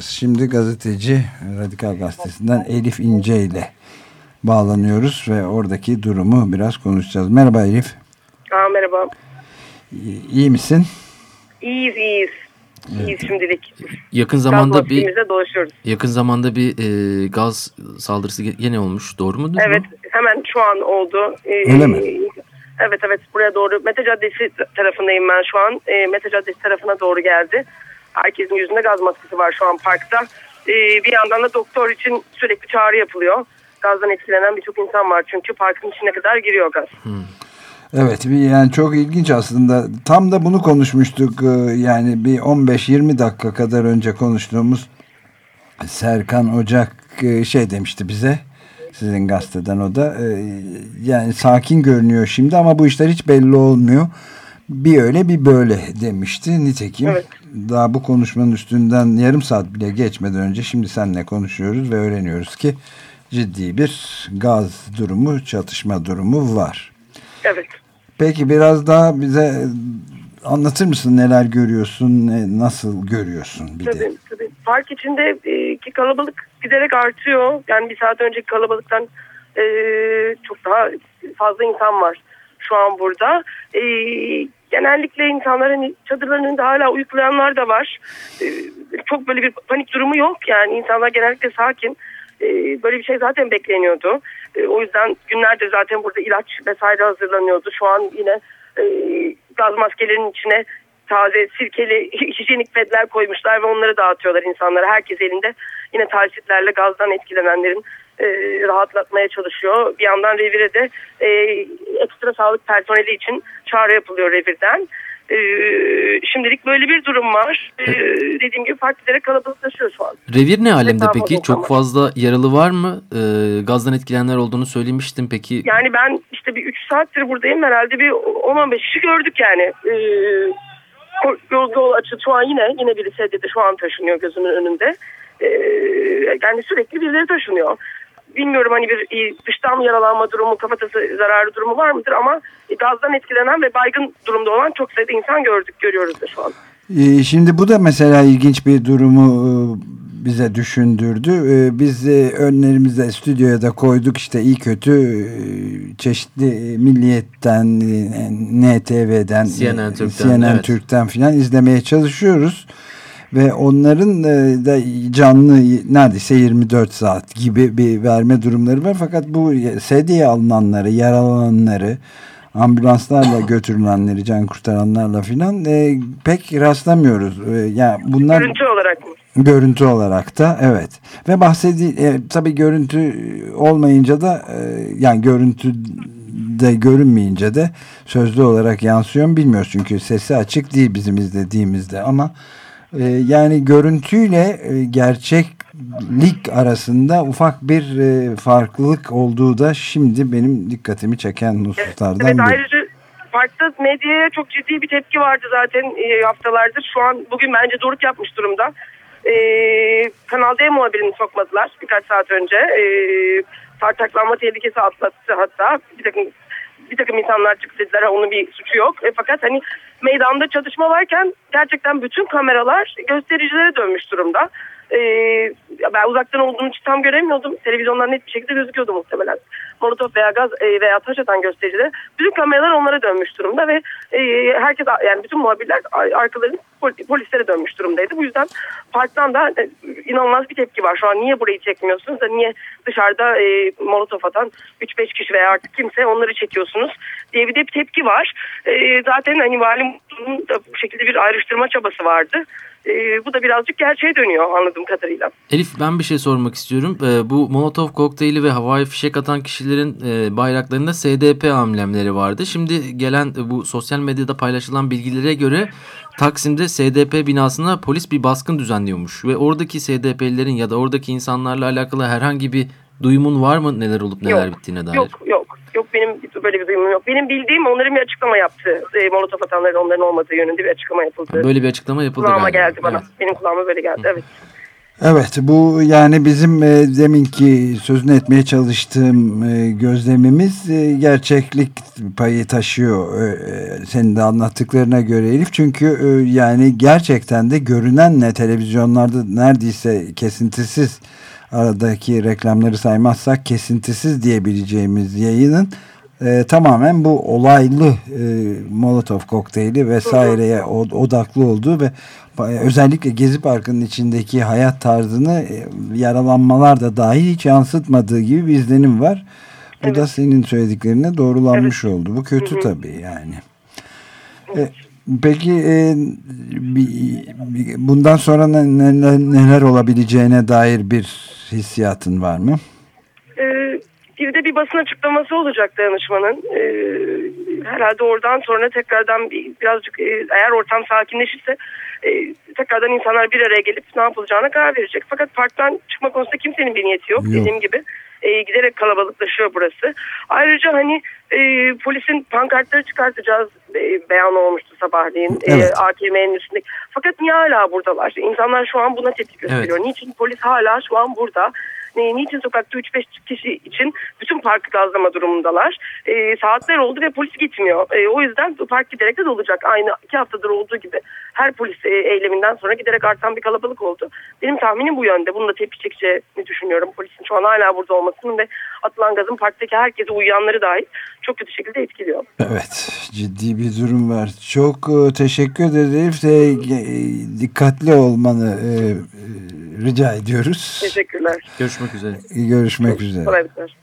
Şimdi gazeteci Radikal Gazetesi'nden Elif İnce ile bağlanıyoruz ve oradaki durumu biraz konuşacağız. Merhaba Elif. Aa, merhaba. İyi misin? İyiyiz, iyiyiz. Evet. İyiyiz şimdilik. Yakın zamanda bir yakın zamanda bir e, gaz saldırısı yine olmuş. Doğru mu? Evet, mu? hemen şu an oldu. Ee, Öyle mi? Evet evet buraya doğru Mete Caddesi tarafındayım ben şu an. E, Mete Caddesi tarafına doğru geldi. Herkesin yüzünde gaz maskesi var şu an parkta. Ee, bir yandan da doktor için sürekli çağrı yapılıyor. Gazdan etkilenen birçok insan var çünkü parkın içine kadar giriyor gaz. Hmm. Evet yani çok ilginç aslında. Tam da bunu konuşmuştuk. Ee, yani bir 15-20 dakika kadar önce konuştuğumuz Serkan Ocak e, şey demişti bize. Sizin gazeteden o da. Ee, yani sakin görünüyor şimdi ama bu işler hiç belli olmuyor bir öyle bir böyle demişti. Nitekim evet. daha bu konuşmanın üstünden yarım saat bile geçmeden önce şimdi seninle konuşuyoruz ve öğreniyoruz ki ciddi bir gaz durumu, çatışma durumu var. Evet. Peki biraz daha bize anlatır mısın neler görüyorsun, nasıl görüyorsun bir tabii, de? Tabii. Park içindeki kalabalık giderek artıyor. Yani bir saat önceki kalabalıktan e, çok daha fazla insan var şu an burada. E, genellikle insanlar hani çadırların önünde hala uyuklayanlar da var. E, çok böyle bir panik durumu yok yani insanlar genellikle sakin. E, böyle bir şey zaten bekleniyordu. E, o yüzden günlerdir zaten burada ilaç vesaire hazırlanıyordu. Şu an yine e, gaz maskelerinin içine taze sirkeli hijyenik pedler koymuşlar ve onları dağıtıyorlar insanlara. Herkes elinde yine talsitlerle gazdan etkilenenlerin e, rahatlatmaya çalışıyor. Bir yandan revire de e, ekstra sağlık personeli için çağrı yapılıyor revirden. E, şimdilik böyle bir durum var. E, dediğim gibi partilere kalabalıklaşıyor şu an. Revir ne alemde Hesabı peki? Çok fazla yaralı var mı? E, gazdan etkilenenler olduğunu söylemiştim peki. Yani ben işte bir 3 saattir buradayım. Herhalde bir 10-15 kişi gördük yani. E, yol, yol açı şu an yine yine biri sedyede şu an taşınıyor gözümün önünde. E, yani sürekli birileri taşınıyor bilmiyorum hani bir e, dıştan yaralanma durumu, kafatası zararı durumu var mıdır ama e, gazdan etkilenen ve baygın durumda olan çok sayıda insan gördük, görüyoruz da şu an. E, şimdi bu da mesela ilginç bir durumu bize düşündürdü. Biz önlerimizde stüdyoya da koyduk işte iyi kötü çeşitli milliyetten, NTV'den, CNN Türk'ten, CNN evet. Türk'ten filan izlemeye çalışıyoruz ve onların e, da canlı neredeyse 24 saat gibi bir verme durumları var. Fakat bu sedyeye alınanları, yaralananları, ambulanslarla götürülenleri, can kurtaranlarla filan e, pek rastlamıyoruz. E, yani bunlar görüntü olarak mı? Görüntü olarak da evet. Ve bahsedi e, tabii görüntü olmayınca da e, yani görüntü de görünmeyince de sözlü olarak yansıyor mu bilmiyoruz. Çünkü sesi açık değil bizim izlediğimizde ama ee, yani görüntüyle e, gerçeklik arasında ufak bir e, farklılık olduğu da şimdi benim dikkatimi çeken hususlardan evet, evet, ayrıca farklı medyaya çok ciddi bir tepki vardı zaten e, haftalardır. Şu an bugün bence doruk yapmış durumda. E, Kanal D muhabirini sokmadılar birkaç saat önce. E, tartaklanma tehlikesi atlattı hatta. Bir takım bir takım insanlar çıktı dediler onun bir suçu yok. E, fakat hani meydanda çatışma varken gerçekten bütün kameralar göstericilere dönmüş durumda. Ee, ben uzaktan olduğum için tam göremiyordum. Televizyondan net bir şekilde gözüküyordu muhtemelen. Molotof veya gaz e, veya taş atan göstericiler. Bütün kameralar onlara dönmüş durumda ve e, herkes yani bütün muhabirler arkalarını polislere dönmüş durumdaydı. Bu yüzden parktan da e, inanılmaz bir tepki var. Şu an niye burayı çekmiyorsunuz da niye dışarıda e, molotof atan 3-5 kişi veya artık kimse onları çekiyorsunuz diye bir de bir tepki var. E, zaten hani valim bu şekilde bir ayrıştırma çabası vardı e, bu da birazcık gerçeğe dönüyor anladığım kadarıyla. Elif ben bir şey sormak istiyorum. E, bu Molotov kokteyli ve havai fişek atan kişilerin e, bayraklarında SDP amblemleri vardı. Şimdi gelen e, bu sosyal medyada paylaşılan bilgilere göre Taksim'de SDP binasına polis bir baskın düzenliyormuş. Ve oradaki SDP'lilerin ya da oradaki insanlarla alakalı herhangi bir duyumun var mı neler olup neler yok, bittiğine dair? Yok yok. Yok benim böyle bir duyumum yok. Benim bildiğim onların bir açıklama yaptı. E, Molotof atanların onların olmadığı yönünde bir açıklama yapıldı. Böyle bir açıklama yapıldı Kulağıma galiba. geldi bana. Evet. Benim kulağıma böyle geldi evet. Evet bu yani bizim e, deminki sözünü etmeye çalıştığım e, gözlemimiz e, gerçeklik payı taşıyor e, senin de anlattıklarına göre Elif. Çünkü e, yani gerçekten de görünen ne televizyonlarda neredeyse kesintisiz aradaki reklamları saymazsak kesintisiz diyebileceğimiz yayının e, tamamen bu olaylı e, Molotov kokteyli vesaireye odaklı olduğu ve özellikle Gezi Parkı'nın içindeki hayat tarzını e, yaralanmalar da dahi hiç yansıtmadığı gibi bir izlenim var. Bu evet. da senin söylediklerine doğrulanmış evet. oldu. Bu kötü tabii yani. E, peki e, bundan sonra neler, neler olabileceğine dair bir hissiyatın var mı? Ee, bir de bir basın açıklaması olacak danışmanın. Ee, herhalde oradan sonra tekrardan bir, birazcık e, eğer ortam sakinleşirse e, tekrardan insanlar bir araya gelip ne yapılacağına karar verecek. Fakat parktan çıkma konusunda kimsenin bir niyeti yok, yok. dediğim gibi. E, giderek kalabalıklaşıyor burası. Ayrıca hani e, polisin pankartları çıkartacağız e, beyan olmuştu sabahleyin e, evet. e, AKM'nin üstünde. Fakat niye hala buradalar? İnsanlar şu an buna tepki gösteriyor. Evet. Niçin polis hala şu an burada? Niçin sokakta 3-5 kişi için bütün parkı gazlama durumundalar. E, saatler oldu ve polis gitmiyor. E, o yüzden park giderek de dolacak. Aynı iki haftadır olduğu gibi her polis e, eyleminden sonra giderek artan bir kalabalık oldu. Benim tahminim bu yönde. Bunu da tepki çekeceğini düşünüyorum. Polisin şu an hala burada olmasının ve atılan gazın parktaki herkese uyuyanları dahil çok kötü şekilde etkiliyor. Evet ciddi bir durum var. Çok e, teşekkür ederiz. E, dikkatli olmanı e, rica ediyoruz. Teşekkürler. Görüşmek üzere. Görüşmek üzere. Kolaylıklar.